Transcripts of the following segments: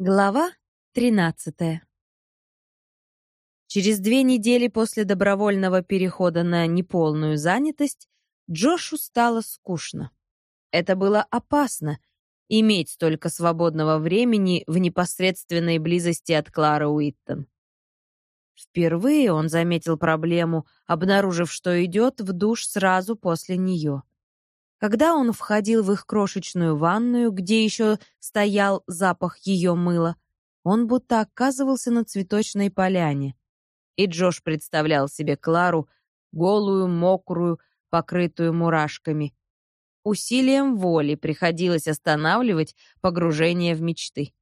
Глава 13. Через две недели после добровольного перехода на неполную занятость Джошу стало скучно. Это было опасно — иметь столько свободного времени в непосредственной близости от Клары Уиттон. Впервые он заметил проблему, обнаружив, что идет в душ сразу после нее. Когда он входил в их крошечную ванную, где еще стоял запах ее мыла, он будто оказывался на цветочной поляне. И Джош представлял себе Клару, голую, мокрую, покрытую мурашками. Усилием воли приходилось останавливать погружение в мечты.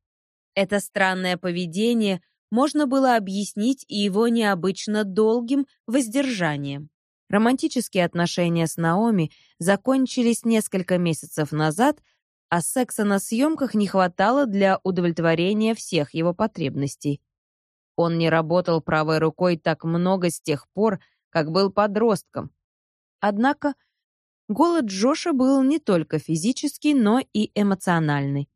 Это странное поведение можно было объяснить и его необычно долгим воздержанием. Романтические отношения с Наоми закончились несколько месяцев назад, а секса на съемках не хватало для удовлетворения всех его потребностей. Он не работал правой рукой так много с тех пор, как был подростком. Однако голод Джоша был не только физический, но и эмоциональный.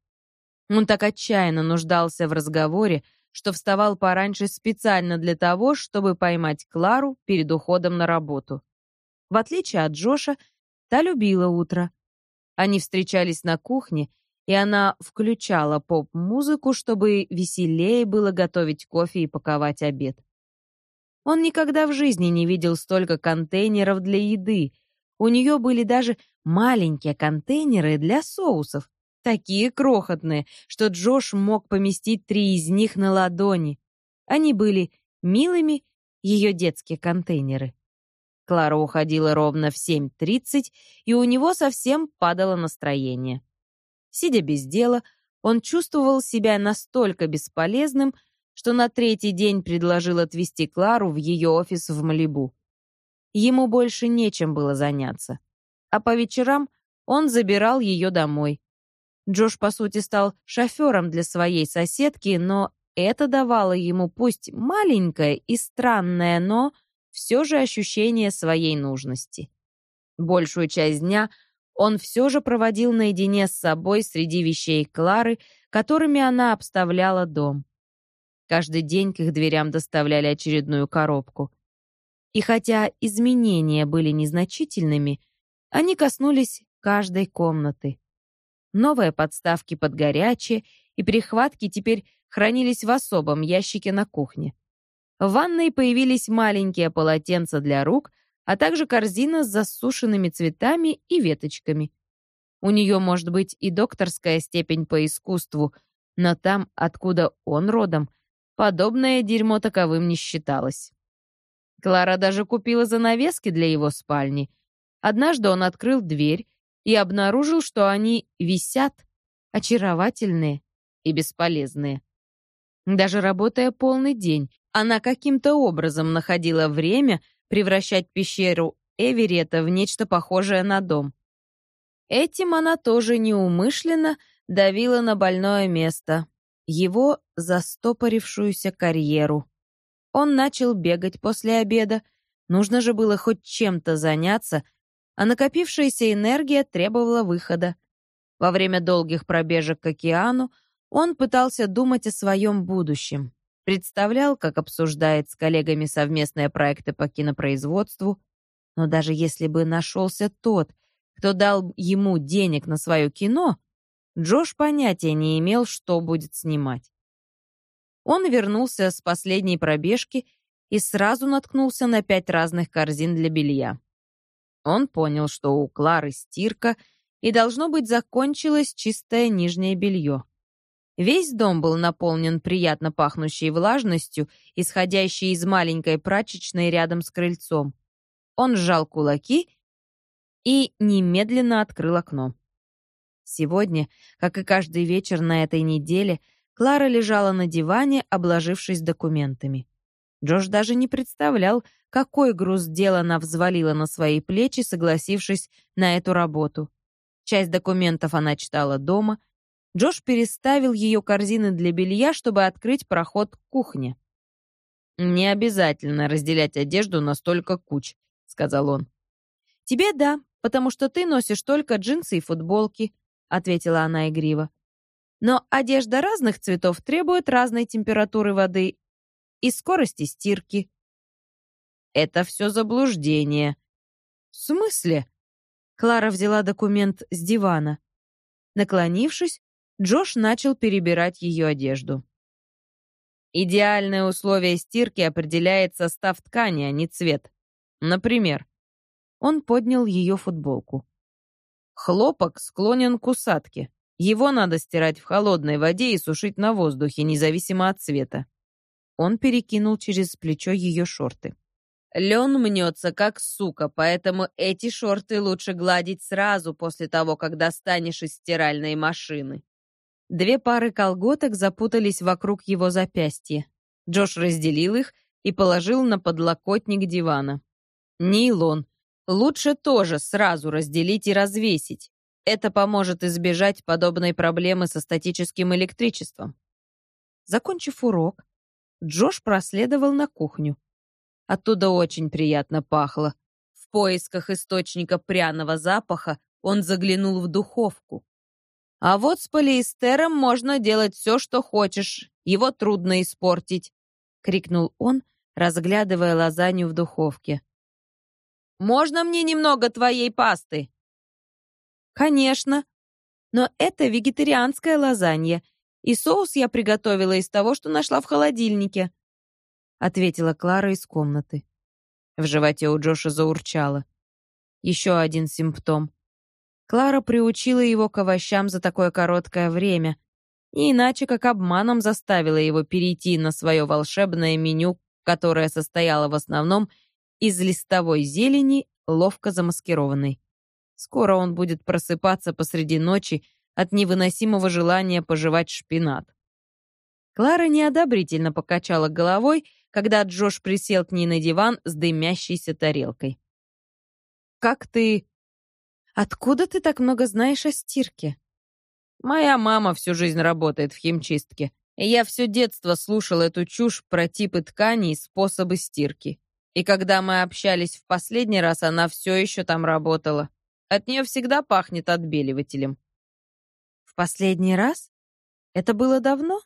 Он так отчаянно нуждался в разговоре, что вставал пораньше специально для того, чтобы поймать Клару перед уходом на работу. В отличие от Джоша, та любила утро. Они встречались на кухне, и она включала поп-музыку, чтобы веселее было готовить кофе и паковать обед. Он никогда в жизни не видел столько контейнеров для еды. У нее были даже маленькие контейнеры для соусов, такие крохотные, что Джош мог поместить три из них на ладони. Они были милыми, ее детские контейнеры. Клара уходила ровно в 7.30, и у него совсем падало настроение. Сидя без дела, он чувствовал себя настолько бесполезным, что на третий день предложил отвезти Клару в ее офис в Малибу. Ему больше нечем было заняться. А по вечерам он забирал ее домой. Джош, по сути, стал шофером для своей соседки, но это давало ему пусть маленькое и странное, но все же ощущение своей нужности. Большую часть дня он все же проводил наедине с собой среди вещей Клары, которыми она обставляла дом. Каждый день к их дверям доставляли очередную коробку. И хотя изменения были незначительными, они коснулись каждой комнаты. Новые подставки под горячее и прихватки теперь хранились в особом ящике на кухне. В ванной появились маленькие полотенца для рук, а также корзина с засушенными цветами и веточками. У нее может быть и докторская степень по искусству, но там, откуда он родом, подобное дерьмо таковым не считалось. Клара даже купила занавески для его спальни. Однажды он открыл дверь и обнаружил, что они висят, очаровательные и бесполезные. Даже работая полный день, она каким-то образом находила время превращать пещеру Эверета в нечто похожее на дом. Этим она тоже неумышленно давила на больное место, его застопорившуюся карьеру. Он начал бегать после обеда, нужно же было хоть чем-то заняться, а накопившаяся энергия требовала выхода. Во время долгих пробежек к океану он пытался думать о своем будущем. Представлял, как обсуждает с коллегами совместные проекты по кинопроизводству. Но даже если бы нашелся тот, кто дал ему денег на свое кино, Джош понятия не имел, что будет снимать. Он вернулся с последней пробежки и сразу наткнулся на пять разных корзин для белья. Он понял, что у Клары стирка, и должно быть закончилось чистое нижнее белье. Весь дом был наполнен приятно пахнущей влажностью, исходящей из маленькой прачечной рядом с крыльцом. Он сжал кулаки и немедленно открыл окно. Сегодня, как и каждый вечер на этой неделе, Клара лежала на диване, обложившись документами. Джош даже не представлял, какой груз дела она взвалила на свои плечи, согласившись на эту работу. Часть документов она читала дома — Джош переставил ее корзины для белья, чтобы открыть проход к кухне. «Не обязательно разделять одежду на столько куч», — сказал он. «Тебе да, потому что ты носишь только джинсы и футболки», — ответила она игриво. Но одежда разных цветов требует разной температуры воды и скорости стирки. Это все заблуждение. В смысле? Клара взяла документ с дивана. Наклонившись, Джош начал перебирать ее одежду. Идеальное условие стирки определяет состав ткани, а не цвет. Например, он поднял ее футболку. Хлопок склонен к усадке. Его надо стирать в холодной воде и сушить на воздухе, независимо от цвета. Он перекинул через плечо ее шорты. Лен мнется как сука, поэтому эти шорты лучше гладить сразу после того, как достанешь из стиральной машины. Две пары колготок запутались вокруг его запястья. Джош разделил их и положил на подлокотник дивана. Нейлон. Лучше тоже сразу разделить и развесить. Это поможет избежать подобной проблемы со статическим электричеством. Закончив урок, Джош проследовал на кухню. Оттуда очень приятно пахло. В поисках источника пряного запаха он заглянул в духовку. А вот с полиэстером можно делать все, что хочешь. Его трудно испортить, крикнул он, разглядывая лазанью в духовке. Можно мне немного твоей пасты? Конечно. Но это вегетарианская лазанья, и соус я приготовила из того, что нашла в холодильнике, ответила Клара из комнаты. В животе у Джоша заурчало. Еще один симптом. Клара приучила его к овощам за такое короткое время, не иначе как обманом заставила его перейти на свое волшебное меню, которое состояло в основном из листовой зелени, ловко замаскированной. Скоро он будет просыпаться посреди ночи от невыносимого желания пожевать шпинат. Клара неодобрительно покачала головой, когда Джош присел к ней на диван с дымящейся тарелкой. «Как ты...» «Откуда ты так много знаешь о стирке?» «Моя мама всю жизнь работает в химчистке, я все детство слушал эту чушь про типы тканей и способы стирки. И когда мы общались в последний раз, она все еще там работала. От нее всегда пахнет отбеливателем. В последний раз? Это было давно?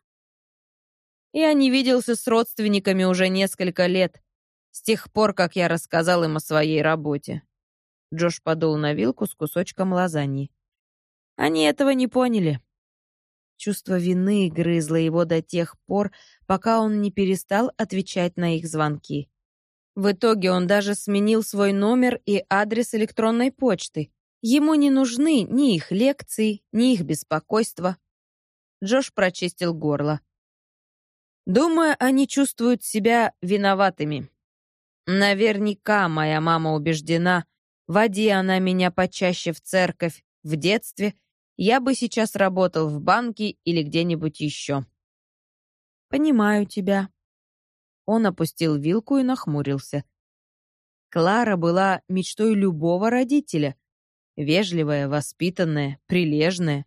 Я не виделся с родственниками уже несколько лет, с тех пор, как я рассказал им о своей работе. Джош подул на вилку с кусочком лазаньи. Они этого не поняли. Чувство вины грызло его до тех пор, пока он не перестал отвечать на их звонки. В итоге он даже сменил свой номер и адрес электронной почты. Ему не нужны ни их лекции, ни их беспокойство. Джош прочистил горло. Думаю, они чувствуют себя виноватыми. Наверняка моя мама убеждена, води она меня почаще в церковь в детстве, я бы сейчас работал в банке или где-нибудь еще. Понимаю тебя, он опустил вилку и нахмурился. Клара была мечтой любого родителя. Вежливая, воспитанная, прилежная.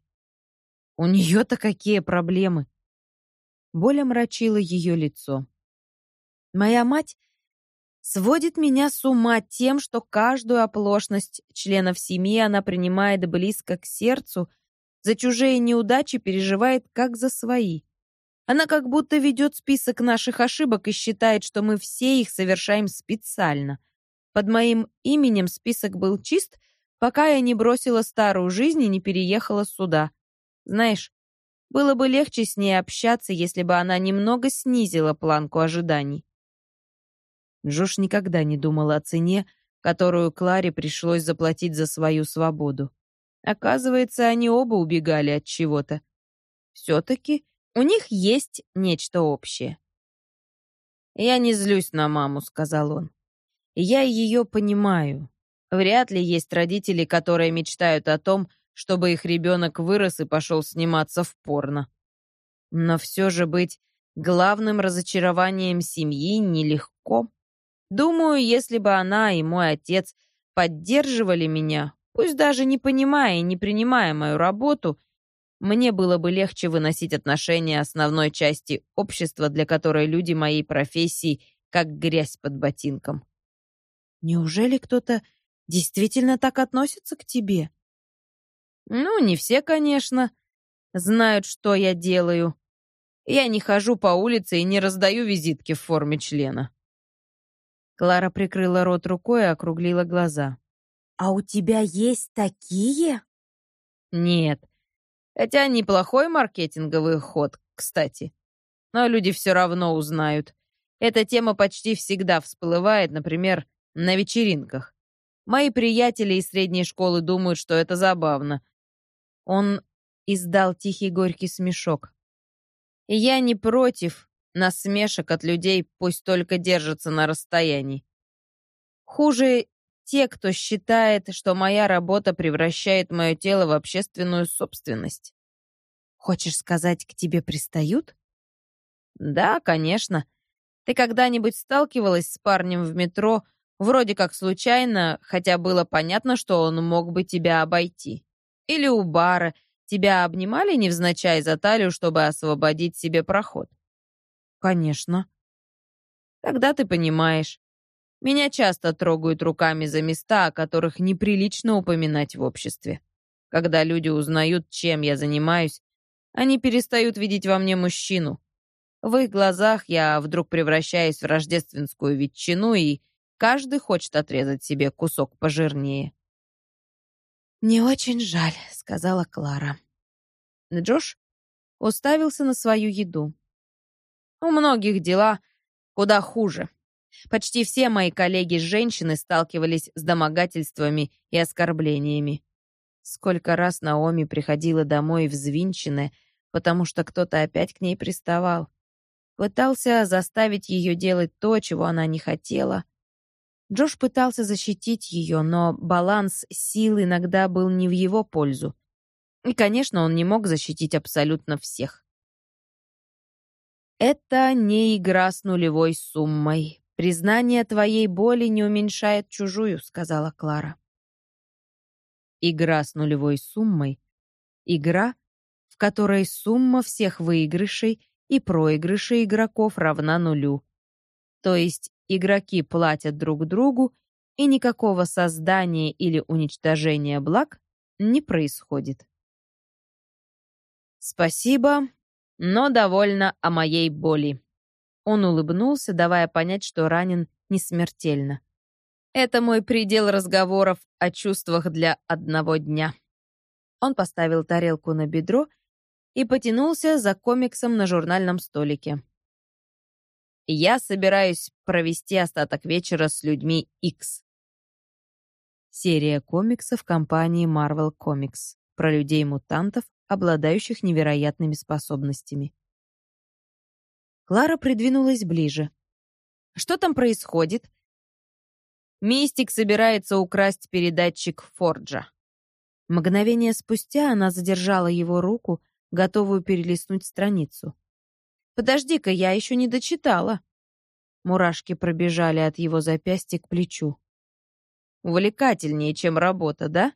У нее-то какие проблемы? Боль омрачила ее лицо. Моя мать сводит меня с ума тем, что каждую оплошность членов семьи она принимает близко к сердцу, за чужие неудачи переживает как за свои. Она как будто ведет список наших ошибок и считает, что мы все их совершаем специально. Под моим именем список был чист, пока я не бросила старую жизнь и не переехала сюда. Знаешь, было бы легче с ней общаться, если бы она немного снизила планку ожиданий. Джош никогда не думал о цене, которую Кларе пришлось заплатить за свою свободу. Оказывается, они оба убегали от чего-то. Все-таки у них есть нечто общее. «Я не злюсь на маму», — сказал он. «Я ее понимаю. Вряд ли есть родители, которые мечтают о том, чтобы их ребенок вырос и пошел сниматься в порно. Но все же быть главным разочарованием семьи нелегко. Думаю, если бы она и мой отец поддерживали меня, пусть даже не понимая и не принимая мою работу, мне было бы легче выносить отношения основной части общества, для которой люди моей профессии как грязь под ботинком. Неужели кто-то действительно так относится к тебе? Ну, не все, конечно. знают, что я делаю. Я не хожу по улице и не раздаю визитки в форме члена». Клара прикрыла рот рукой и округлила глаза. «А у тебя есть такие?» «Нет. Хотя неплохой маркетинговый ход, кстати. Но люди все равно узнают. Эта тема почти всегда всплывает, например, на вечеринках. Мои приятели из средней школы думают, что это забавно. Он издал тихий горький смешок. Я не против насмешек от людей, пусть только держатся на расстоянии. Хуже те, кто считает, что моя работа превращает мое тело в общественную собственность. Хочешь сказать, к тебе пристают? Да, конечно. Ты когда-нибудь сталкивалась с парнем в метро, вроде как случайно, хотя было понятно, что он мог бы тебя обойти? Или у бара тебя обнимали невзначай за талию, чтобы освободить себе проход? Конечно. Тогда ты понимаешь. Меня часто трогают руками за места, о которых неприлично упоминать в обществе. Когда люди узнают, чем я занимаюсь, они перестают видеть во мне мужчину. В их глазах я вдруг превращаюсь в рождественскую ветчину, и каждый хочет отрезать себе кусок пожирнее. «Мне очень жаль», — сказала Клара. Джош уставился на свою еду. «У многих дела куда хуже. Почти все мои коллеги-женщины сталкивались с домогательствами и оскорблениями. Сколько раз Наоми приходила домой взвинченная, потому что кто-то опять к ней приставал. Пытался заставить ее делать то, чего она не хотела. Джош пытался защитить ее, но баланс сил иногда был не в его пользу. И, конечно, он не мог защитить абсолютно всех. Это не игра с нулевой суммой. Признание твоей боли не уменьшает чужую, сказала Клара. Игра с нулевой суммой — игра, в которой сумма всех выигрышей и проигрышей игроков равна нулю. То есть игроки платят друг другу, и никакого создания или уничтожения благ не происходит. Спасибо, но довольно о моей боли. Он улыбнулся, давая понять, что ранен не смертельно. Это мой предел разговоров о чувствах для одного дня. Он поставил тарелку на бедро и потянулся за комиксом на журнальном столике. Я собираюсь провести остаток вечера с людьми X. Серия комиксов компании Marvel Comics про людей-мутантов, обладающих невероятными способностями. Клара придвинулась ближе. «Что там происходит?» «Мистик собирается украсть передатчик Форджа». Мгновение спустя она задержала его руку, готовую перелистнуть страницу. «Подожди-ка, я еще не дочитала». Мурашки пробежали от его запястья к плечу. «Увлекательнее, чем работа, да?»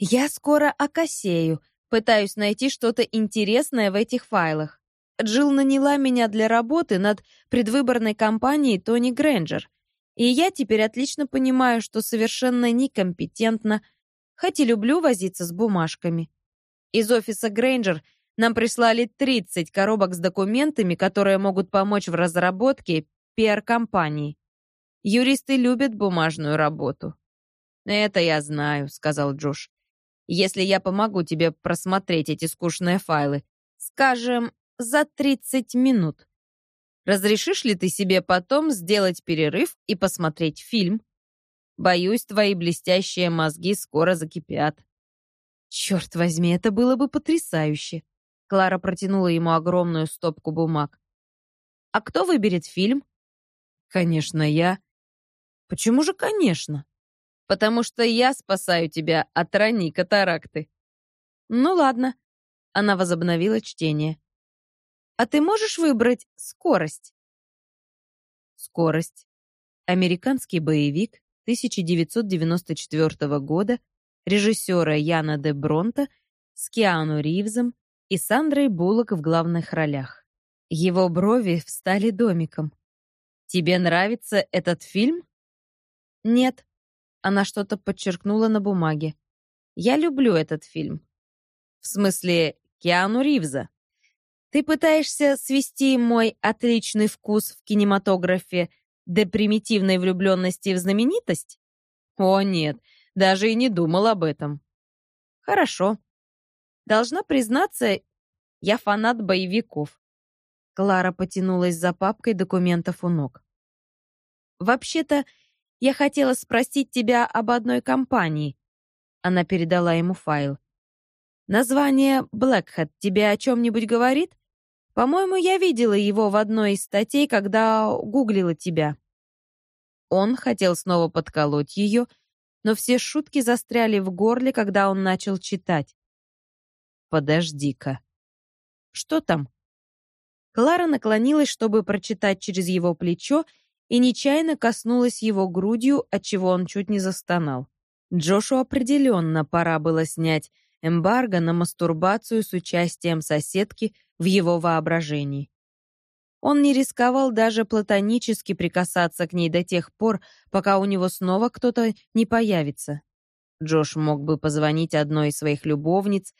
«Я скоро окосею, пытаюсь найти что-то интересное в этих файлах. Джилл наняла меня для работы над предвыборной кампанией Тони Грэнджер. И я теперь отлично понимаю, что совершенно некомпетентна, хоть и люблю возиться с бумажками. Из офиса Грэнджер нам прислали 30 коробок с документами, которые могут помочь в разработке пиар-компании. Юристы любят бумажную работу. «Это я знаю», — сказал Джош. «Если я помогу тебе просмотреть эти скучные файлы, скажем, за 30 минут. Разрешишь ли ты себе потом сделать перерыв и посмотреть фильм? Боюсь, твои блестящие мозги скоро закипят. Черт возьми, это было бы потрясающе. Клара протянула ему огромную стопку бумаг. А кто выберет фильм? Конечно, я. Почему же конечно? Потому что я спасаю тебя от ранней катаракты. Ну ладно. Она возобновила чтение. А ты можешь выбрать скорость? Скорость. Американский боевик 1994 года режиссера Яна де Бронта с Киану Ривзом и Сандрой Буллок в главных ролях. Его брови встали домиком. «Тебе нравится этот фильм?» «Нет». Она что-то подчеркнула на бумаге. «Я люблю этот фильм». «В смысле, Киану Ривза. Ты пытаешься свести мой отличный вкус в кинематографе до примитивной влюбленности в знаменитость? О, нет, даже и не думал об этом. Хорошо. Должна признаться, я фанат боевиков. Клара потянулась за папкой документов у ног. Вообще-то, я хотела спросить тебя об одной компании. Она передала ему файл. Название Blackhead тебе о чем-нибудь говорит? По-моему, я видела его в одной из статей, когда гуглила тебя. Он хотел снова подколоть ее, но все шутки застряли в горле, когда он начал читать. Подожди-ка. Что там? Клара наклонилась, чтобы прочитать через его плечо, и нечаянно коснулась его грудью, отчего он чуть не застонал. Джошу определенно пора было снять эмбарго на мастурбацию с участием соседки в его воображении. Он не рисковал даже платонически прикасаться к ней до тех пор, пока у него снова кто-то не появится. Джош мог бы позвонить одной из своих любовниц.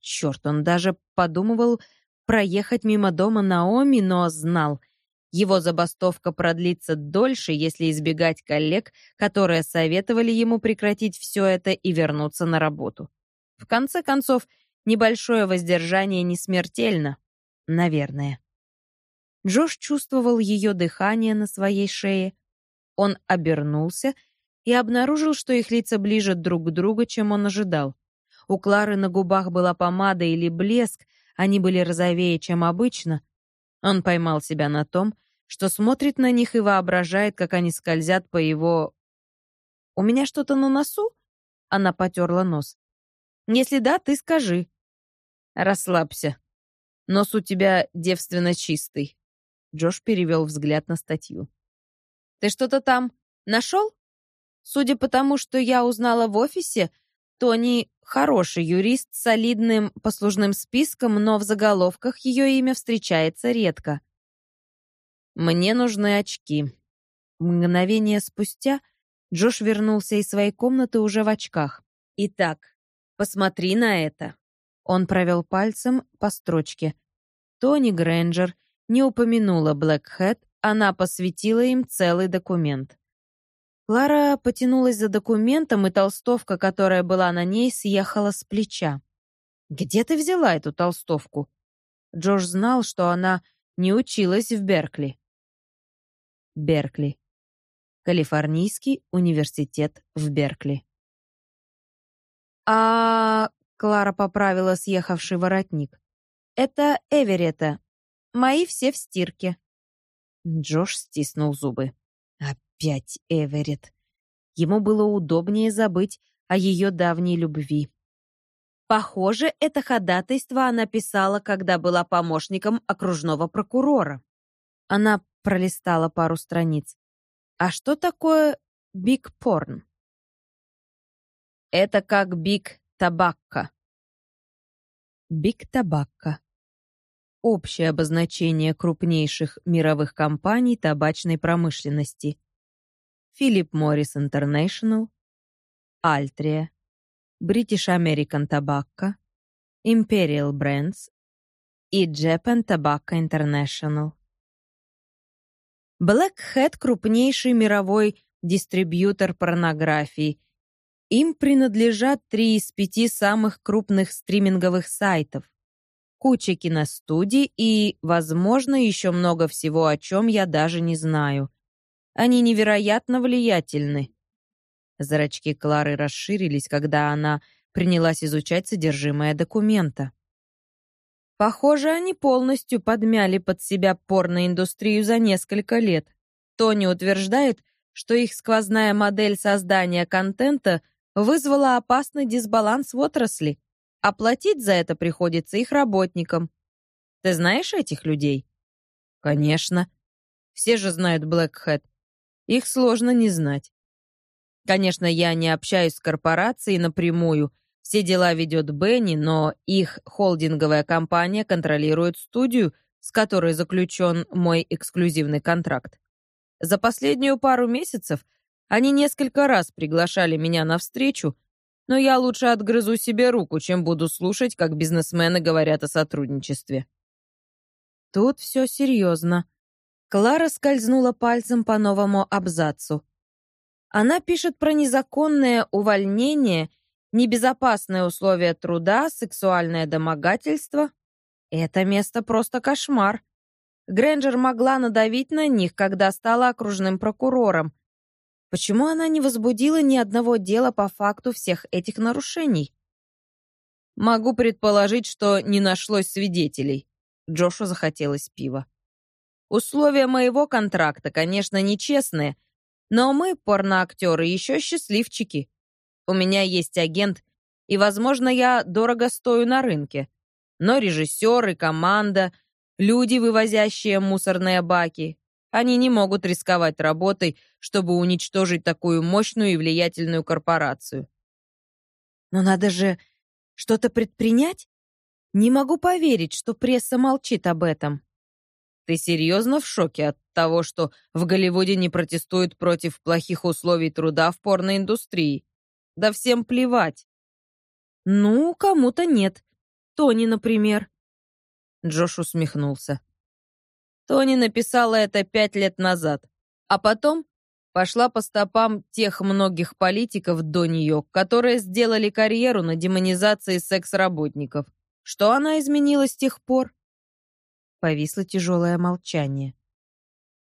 Черт, он даже подумывал проехать мимо дома Наоми, но знал, его забастовка продлится дольше, если избегать коллег, которые советовали ему прекратить все это и вернуться на работу. В конце концов, небольшое воздержание не смертельно. Наверное. Джош чувствовал ее дыхание на своей шее. Он обернулся и обнаружил, что их лица ближе друг к другу, чем он ожидал. У Клары на губах была помада или блеск, они были розовее, чем обычно. Он поймал себя на том, что смотрит на них и воображает, как они скользят по его... «У меня что-то на носу?» Она потерла нос. «Если да, ты скажи». «Расслабься. Нос у тебя девственно чистый». Джош перевел взгляд на статью. «Ты что-то там нашел? Судя по тому, что я узнала в офисе, Тони хороший юрист с солидным послужным списком, но в заголовках ее имя встречается редко. Мне нужны очки. Мгновение спустя Джош вернулся из своей комнаты уже в очках. Итак, посмотри на это. Он провел пальцем по строчке. Тони Грэнджер не упомянула Блэкхэт, она посвятила им целый документ. Клара потянулась за документом, и толстовка, которая была на ней, съехала с плеча. «Где ты взяла эту толстовку?» Джош знал, что она не училась в Беркли. Беркли. Калифорнийский университет в Беркли. «А...» — Клара поправила съехавший воротник. «Это Эверетта. Мои все в стирке». Джош стиснул зубы. Опять Эверетт. Ему было удобнее забыть о ее давней любви. Похоже, это ходатайство она писала, когда была помощником окружного прокурора. Она пролистала пару страниц. А что такое биг порн? Это как биг табакка. Биг табакка. Общее обозначение крупнейших мировых компаний табачной промышленности. Philip Morris International, Altria, British American Tobacco, Imperial Brands и Japan Tobacco International. Black Hat — крупнейший мировой дистрибьютор порнографии. Им принадлежат три из пяти самых крупных стриминговых сайтов, куча киностудий и, возможно, еще много всего, о чем я даже не знаю. Они невероятно влиятельны. Зрачки Клары расширились, когда она принялась изучать содержимое документа. Похоже, они полностью подмяли под себя порноиндустрию за несколько лет. Тони утверждает, что их сквозная модель создания контента вызвала опасный дисбаланс в отрасли. Оплатить за это приходится их работникам. Ты знаешь этих людей? Конечно. Все же знают Black Hat. Их сложно не знать. Конечно, я не общаюсь с корпорацией напрямую, все дела ведет Бенни, но их холдинговая компания контролирует студию, с которой заключен мой эксклюзивный контракт. За последнюю пару месяцев они несколько раз приглашали меня на встречу, но я лучше отгрызу себе руку, чем буду слушать, как бизнесмены говорят о сотрудничестве. Тут все серьезно. Клара скользнула пальцем по новому абзацу. Она пишет про незаконное увольнение, небезопасные условия труда, сексуальное домогательство. Это место просто кошмар. Грэнджер могла надавить на них, когда стала окружным прокурором, Почему она не возбудила ни одного дела по факту всех этих нарушений? Могу предположить, что не нашлось свидетелей. Джошу захотелось пива. Условия моего контракта, конечно, нечестные, но мы, порноактеры, еще счастливчики. У меня есть агент, и, возможно, я дорого стою на рынке. Но режиссеры, команда, люди, вывозящие мусорные баки, они не могут рисковать работой, чтобы уничтожить такую мощную и влиятельную корпорацию. Но надо же что-то предпринять? Не могу поверить, что пресса молчит об этом. Ты серьезно в шоке от того, что в Голливуде не протестуют против плохих условий труда в порноиндустрии? Да всем плевать. Ну, кому-то нет. Тони, например. Джош усмехнулся. Тони написала это пять лет назад, а потом пошла по стопам тех многих политиков до нее, которые сделали карьеру на демонизации секс-работников. Что она изменила с тех пор? Повисло тяжелое молчание.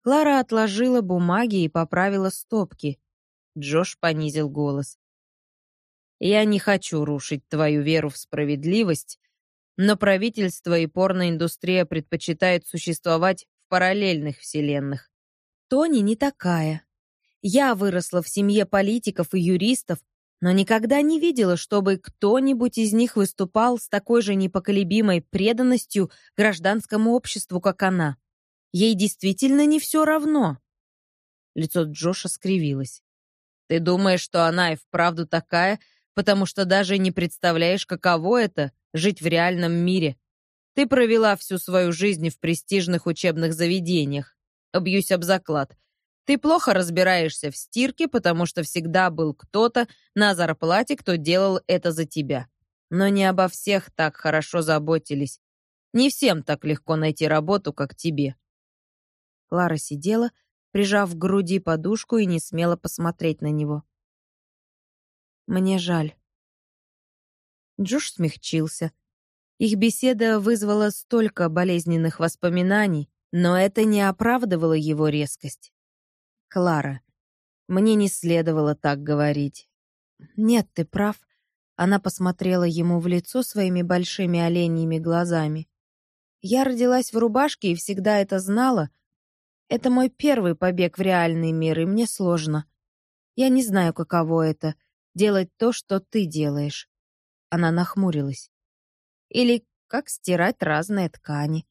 Клара отложила бумаги и поправила стопки. Джош понизил голос. «Я не хочу рушить твою веру в справедливость, но правительство и порноиндустрия предпочитают существовать в параллельных вселенных. Тони не такая. Я выросла в семье политиков и юристов, но никогда не видела, чтобы кто-нибудь из них выступал с такой же непоколебимой преданностью гражданскому обществу, как она. Ей действительно не все равно. Лицо Джоша скривилось. Ты думаешь, что она и вправду такая, потому что даже не представляешь, каково это жить в реальном мире. Ты провела всю свою жизнь в престижных учебных заведениях. Бьюсь об заклад. Ты плохо разбираешься в стирке, потому что всегда был кто-то на зарплате, кто делал это за тебя. Но не обо всех так хорошо заботились. Не всем так легко найти работу, как тебе. Клара сидела, прижав к груди подушку и не смела посмотреть на него. Мне жаль. Джош смягчился. Их беседа вызвала столько болезненных воспоминаний, но это не оправдывало его резкость. «Клара, мне не следовало так говорить». «Нет, ты прав». Она посмотрела ему в лицо своими большими оленьими глазами. «Я родилась в рубашке и всегда это знала. Это мой первый побег в реальный мир, и мне сложно. Я не знаю, каково это — делать то, что ты делаешь. Она нахмурилась. Или как стирать разные ткани.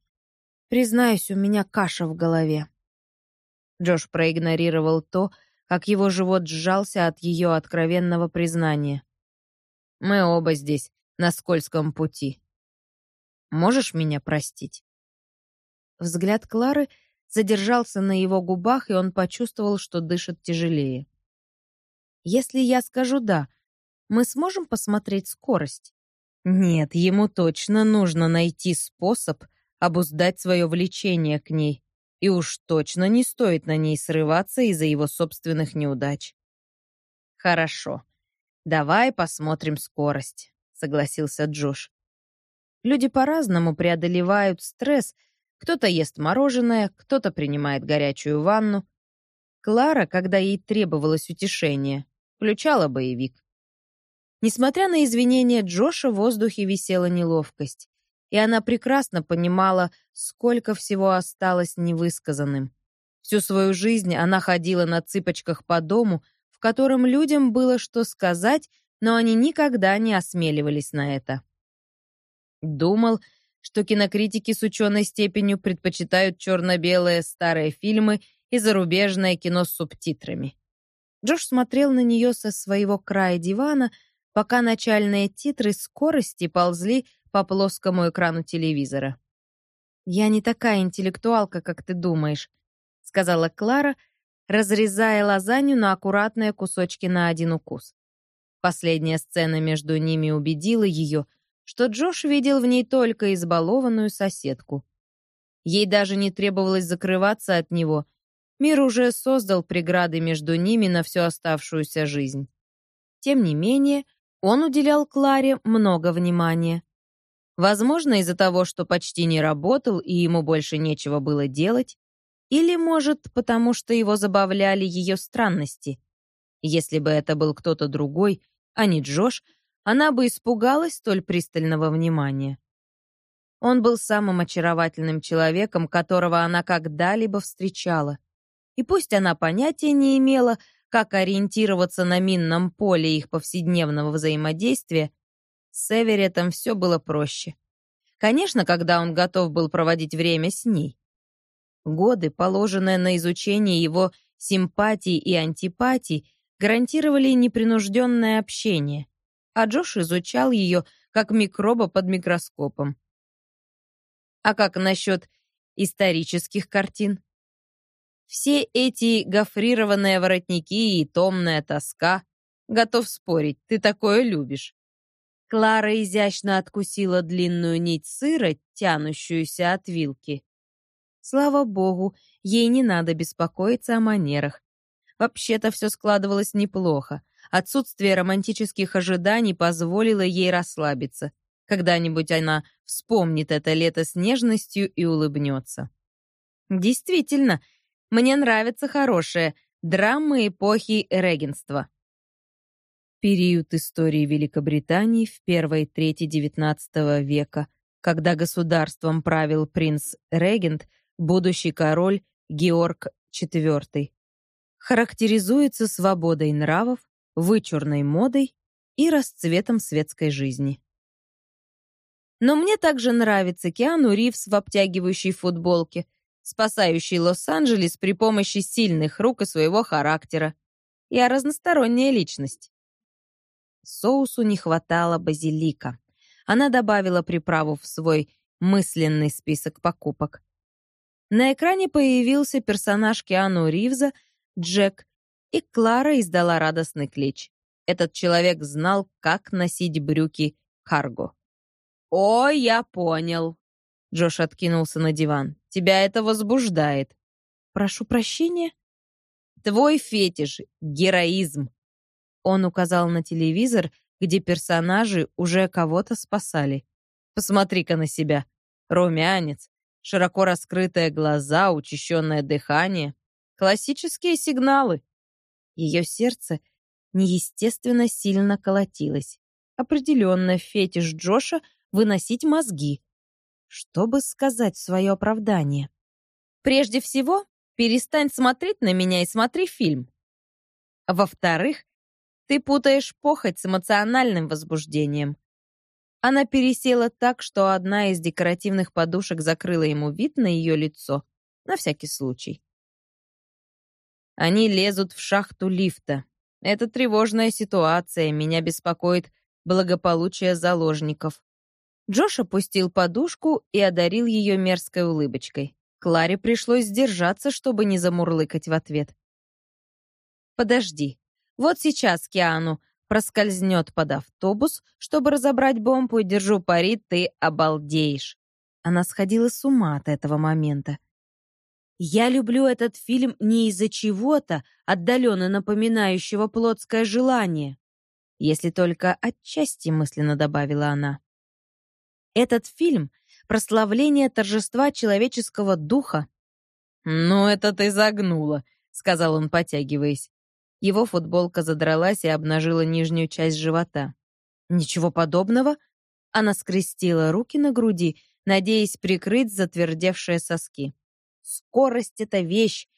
Признаюсь, у меня каша в голове. Джош проигнорировал то, как его живот сжался от ее откровенного признания. Мы оба здесь, на скользком пути. Можешь меня простить? Взгляд Клары задержался на его губах, и он почувствовал, что дышит тяжелее. Если я скажу «да», мы сможем посмотреть скорость? Нет, ему точно нужно найти способ обуздать свое влечение к ней. И уж точно не стоит на ней срываться из-за его собственных неудач. Хорошо. Давай посмотрим скорость, согласился Джош. Люди по-разному преодолевают стресс. Кто-то ест мороженое, кто-то принимает горячую ванну. Клара, когда ей требовалось утешение, включала боевик. Несмотря на извинения Джоша, в воздухе висела неловкость, и она прекрасно понимала, сколько всего осталось невысказанным. Всю свою жизнь она ходила на цыпочках по дому, в котором людям было что сказать, но они никогда не осмеливались на это. Думал, что кинокритики с ученой степенью предпочитают черно-белые старые фильмы и зарубежное кино с субтитрами. Джош смотрел на нее со своего края дивана, пока начальные титры скорости ползли по плоскому экрану телевизора. «Я не такая интеллектуалка, как ты думаешь», — сказала Клара, разрезая лазанью на аккуратные кусочки на один укус. Последняя сцена между ними убедила ее, что Джош видел в ней только избалованную соседку. Ей даже не требовалось закрываться от него. Мир уже создал преграды между ними на всю оставшуюся жизнь. Тем не менее, он уделял Кларе много внимания. Возможно, из-за того, что почти не работал и ему больше нечего было делать, или, может, потому что его забавляли ее странности. Если бы это был кто-то другой, а не Джош, она бы испугалась столь пристального внимания. Он был самым очаровательным человеком, которого она когда-либо встречала. И пусть она понятия не имела, как ориентироваться на минном поле их повседневного взаимодействия, с Эверетом все было проще. Конечно, когда он готов был проводить время с ней. Годы, положенные на изучение его симпатий и антипатий, гарантировали непринужденное общение, а Джош изучал ее как микроба под микроскопом. А как насчет исторических картин? Все эти гофрированные воротники и томная тоска. Готов спорить, ты такое любишь. Клара изящно откусила длинную нить сыра, тянущуюся от вилки. Слава богу, ей не надо беспокоиться о манерах. Вообще-то все складывалось неплохо. Отсутствие романтических ожиданий позволило ей расслабиться. Когда-нибудь она вспомнит это лето с нежностью и улыбнется. Действительно, мне нравится хорошее драмы эпохи регенства. Период истории Великобритании в первой трети XIX века, когда государством правил принц-регент, будущий король Георг IV, характеризуется свободой нравов, вычурной модой и расцветом светской жизни. Но мне также нравится Киану Ривз в обтягивающей футболке, спасающий Лос-Анджелес при помощи сильных рук и своего характера. Я разносторонняя личность. Соусу не хватало базилика. Она добавила приправу в свой мысленный список покупок. На экране появился персонаж Киану Ривза, Джек, и Клара издала радостный клич. Этот человек знал, как носить брюки карго. «О, я понял!» Джош откинулся на диван. «Тебя это возбуждает». «Прошу прощения?» «Твой фетиш — героизм». Он указал на телевизор, где персонажи уже кого-то спасали. «Посмотри-ка на себя. Румянец, широко раскрытые глаза, учащенное дыхание. Классические сигналы». Ее сердце неестественно сильно колотилось. Определенно, фетиш Джоша — выносить мозги. Чтобы сказать свое оправдание. Прежде всего, перестань смотреть на меня и смотри фильм. Во-вторых, ты путаешь похоть с эмоциональным возбуждением. Она пересела так, что одна из декоративных подушек закрыла ему вид на ее лицо, на всякий случай. Они лезут в шахту лифта. Это тревожная ситуация, меня беспокоит благополучие заложников. Джош опустил подушку и одарил ее мерзкой улыбочкой. Кларе пришлось сдержаться, чтобы не замурлыкать в ответ. «Подожди. Вот сейчас Киану проскользнет под автобус, чтобы разобрать бомбу, и держу пари, ты обалдеешь». Она сходила с ума от этого момента. Я люблю этот фильм не из-за чего-то, отдаленно напоминающего плотское желание. Если только отчасти мысленно добавила она. Этот фильм — прославление торжества человеческого духа. «Ну, это ты загнула», — сказал он, потягиваясь. Его футболка задралась и обнажила нижнюю часть живота. «Ничего подобного?» Она скрестила руки на груди, надеясь прикрыть затвердевшие соски. «Скорость — это вещь.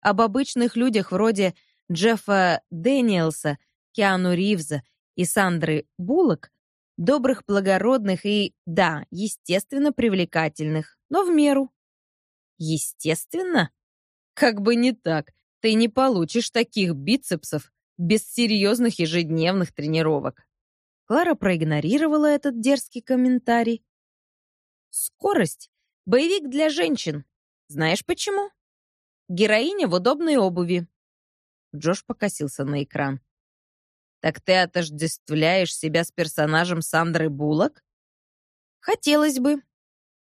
Об обычных людях вроде Джеффа Дэниелса, Киану Ривза и Сандры Буллок добрых, благородных и, да, естественно, привлекательных, но в меру. Естественно? Как бы не так. Ты не получишь таких бицепсов без серьезных ежедневных тренировок. Клара проигнорировала этот дерзкий комментарий. Скорость — боевик для женщин. Знаешь почему? Героиня в удобной обуви. Джош покосился на экран. Так ты отождествляешь себя с персонажем Сандры Буллок? Хотелось бы.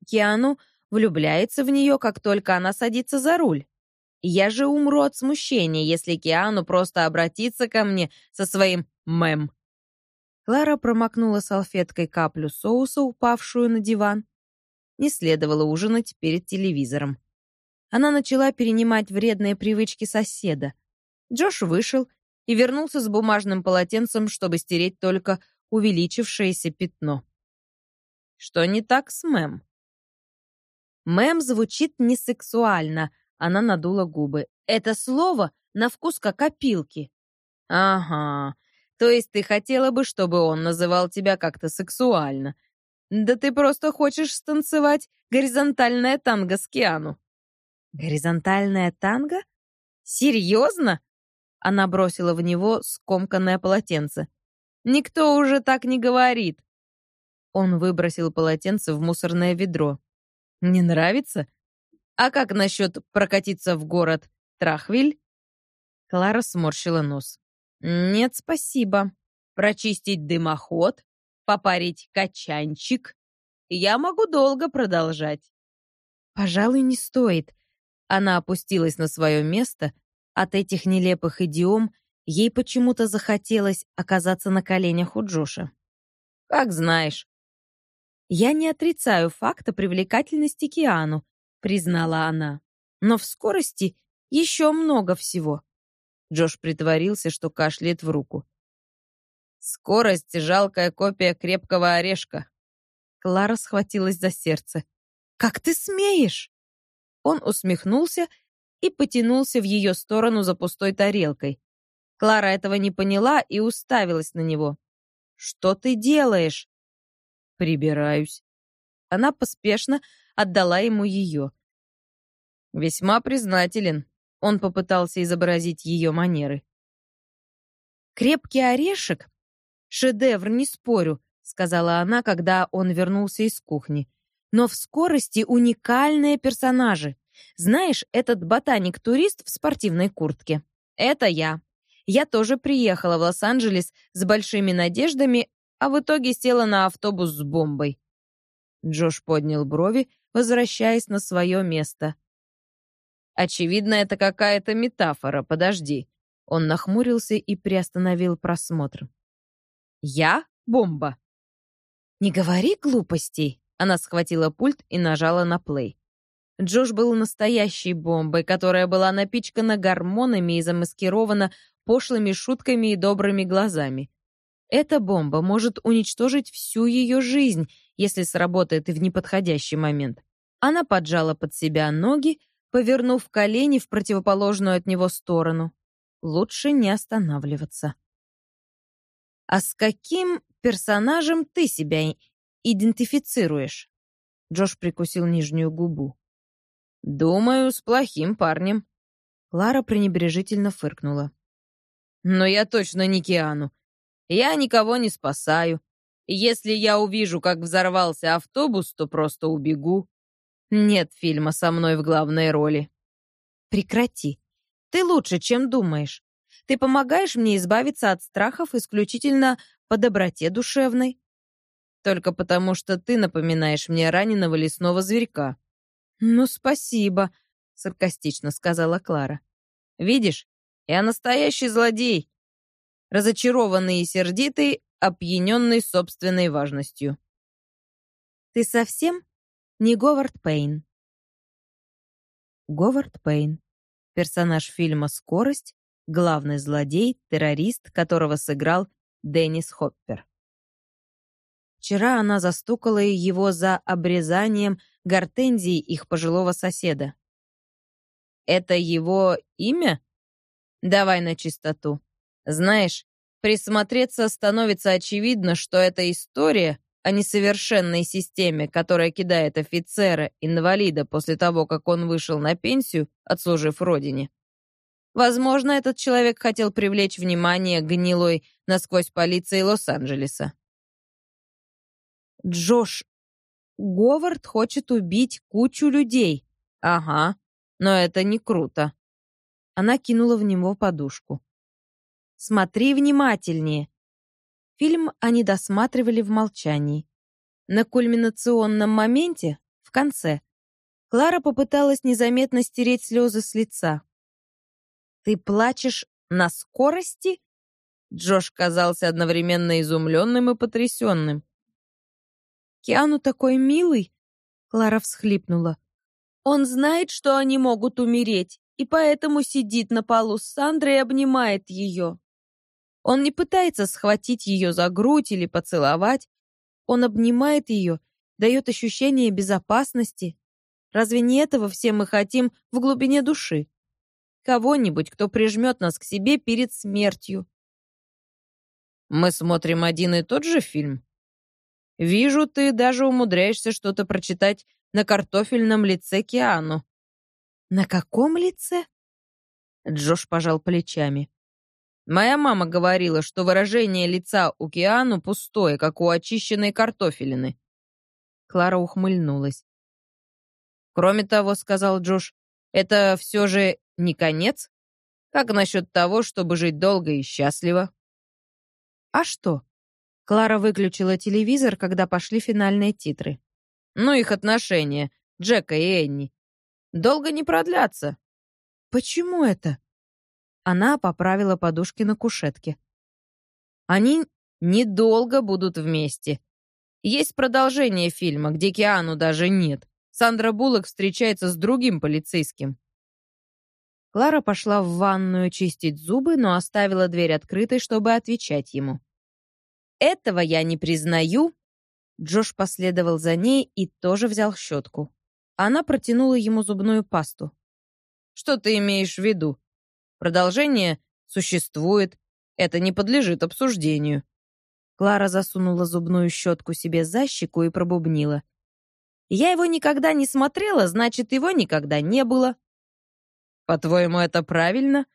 Киану влюбляется в нее, как только она садится за руль. Я же умру от смущения, если Киану просто обратится ко мне со своим «мэм». Клара промокнула салфеткой каплю соуса, упавшую на диван. Не следовало ужинать перед телевизором. Она начала перенимать вредные привычки соседа. Джош вышел и вернулся с бумажным полотенцем, чтобы стереть только увеличившееся пятно. Что не так с мэм? Мэм звучит несексуально, она надула губы. Это слово на вкус как опилки. Ага. То есть ты хотела бы, чтобы он называл тебя как-то сексуально. Да ты просто хочешь станцевать горизонтальное танго с Киану. Горизонтальное танго? Серьезно? Она бросила в него скомканное полотенце. Никто уже так не говорит. Он выбросил полотенце в мусорное ведро. Не нравится? А как насчет прокатиться в город Трахвиль? Клара сморщила нос. Нет, спасибо. Прочистить дымоход, попарить качанчик. Я могу долго продолжать. Пожалуй, не стоит. Она опустилась на свое место. От этих нелепых идиом ей почему-то захотелось оказаться на коленях у Джоша. Как знаешь. Я не отрицаю факта привлекательности Киану, признала она. Но в скорости еще много всего. Джош притворился, что кашляет в руку. Скорость — жалкая копия крепкого орешка. Клара схватилась за сердце. «Как ты смеешь?» Он усмехнулся и потянулся в ее сторону за пустой тарелкой. Клара этого не поняла и уставилась на него. «Что ты делаешь?» «Прибираюсь». Она поспешно отдала ему ее. «Весьма признателен», — он попытался изобразить ее манеры. «Крепкий орешек? Шедевр, не спорю», — сказала она, когда он вернулся из кухни. «Но в скорости уникальные персонажи. Знаешь, этот ботаник-турист в спортивной куртке. Это я. Я тоже приехала в Лос-Анджелес с большими надеждами, а в итоге села на автобус с бомбой. Джош поднял брови, возвращаясь на свое место. «Очевидно, это какая-то метафора, подожди». Он нахмурился и приостановил просмотр. «Я бомба?» «Не говори глупостей!» Она схватила пульт и нажала на плей. Джош был настоящей бомбой, которая была напичкана гормонами и замаскирована пошлыми шутками и добрыми глазами. Эта бомба может уничтожить всю ее жизнь, если сработает и в неподходящий момент. Она поджала под себя ноги, повернув колени в противоположную от него сторону. Лучше не останавливаться. «А с каким персонажем ты себя идентифицируешь?» Джош прикусил нижнюю губу. «Думаю, с плохим парнем». Лара пренебрежительно фыркнула. «Но я точно не Киану. Я никого не спасаю. Если я увижу, как взорвался автобус, то просто убегу. Нет фильма со мной в главной роли». «Прекрати. Ты лучше, чем думаешь. Ты помогаешь мне избавиться от страхов исключительно по доброте душевной». «Только потому, что ты напоминаешь мне раненого лесного зверька». «Ну, спасибо», — саркастично сказала Клара. «Видишь, я настоящий злодей. Разочарованный и сердитый, опьяненный собственной важностью». «Ты совсем не Говард Пейн?» Говард Пейн. Персонаж фильма «Скорость», главный злодей, террорист, которого сыграл Деннис Хоппер. Вчера она застукала его за обрезанием гортензии их пожилого соседа. «Это его имя?» «Давай на чистоту. Знаешь, присмотреться становится очевидно, что эта история о несовершенной системе, которая кидает офицера, инвалида после того, как он вышел на пенсию, отслужив родине. Возможно, этот человек хотел привлечь внимание гнилой насквозь полиции Лос-Анджелеса. Джош Говард хочет убить кучу людей. Ага, но это не круто. Она кинула в него подушку. Смотри внимательнее». Фильм они досматривали в молчании. На кульминационном моменте, в конце, Клара попыталась незаметно стереть слезы с лица. «Ты плачешь на скорости?» Джош казался одновременно изумленным и потрясенным. «Киану такой милый!» Клара всхлипнула. «Он знает, что они могут умереть, и поэтому сидит на полу с Сандрой и обнимает ее. Он не пытается схватить ее за грудь или поцеловать. Он обнимает ее, дает ощущение безопасности. Разве не этого все мы хотим в глубине души? Кого-нибудь, кто прижмет нас к себе перед смертью. Мы смотрим один и тот же фильм? Вижу, ты даже умудряешься что-то прочитать на картофельном лице Киану. На каком лице? Джош пожал плечами. Моя мама говорила, что выражение лица у Киану пустое, как у очищенной картофелины. Клара ухмыльнулась. Кроме того, сказал Джош, это все же не конец? Как насчет того, чтобы жить долго и счастливо? А что? Клара выключила телевизор, когда пошли финальные титры. Ну, их отношения, Джека и Энни. Долго не продлятся. Почему это? Она поправила подушки на кушетке. Они недолго будут вместе. Есть продолжение фильма, где Киану даже нет. Сандра Буллок встречается с другим полицейским. Клара пошла в ванную чистить зубы, но оставила дверь открытой, чтобы отвечать ему. «Этого я не признаю». Джош последовал за ней и тоже взял щетку. Она протянула ему зубную пасту. «Что ты имеешь в виду? Продолжение существует. Это не подлежит обсуждению». Клара засунула зубную щетку себе за щеку и пробубнила. «Я его никогда не смотрела, значит, его никогда не было. «По-твоему, это правильно?»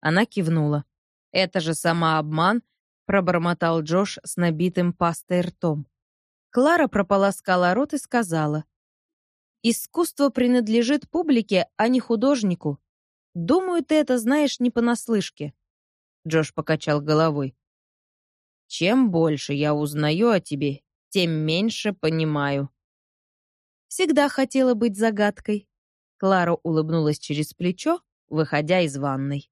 Она кивнула. «Это же самообман», — пробормотал Джош с набитым пастой ртом. Клара прополоскала рот и сказала. «Искусство принадлежит публике, а не художнику. Думаю, ты это знаешь не понаслышке». Джош покачал головой. «Чем больше я узнаю о тебе, тем меньше понимаю». Всегда хотела быть загадкой. Клара улыбнулась через плечо, выходя из ванной.